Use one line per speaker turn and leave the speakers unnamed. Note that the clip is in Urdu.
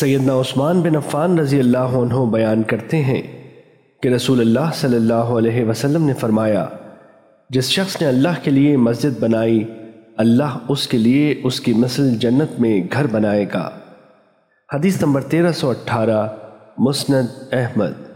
سیدنا عثمان بن عفان رضی اللہ عنہ بیان کرتے ہیں کہ رسول اللہ صلی اللہ علیہ وسلم نے فرمایا، جس شخص نے اللہ کے لیے مسجد بنائی، اللہ اس کے لیے اس کی مثل جنت میں گھر بنائے گا۔ حدیث نمبر تیرہ سو اٹھارہ، مسند احمد۔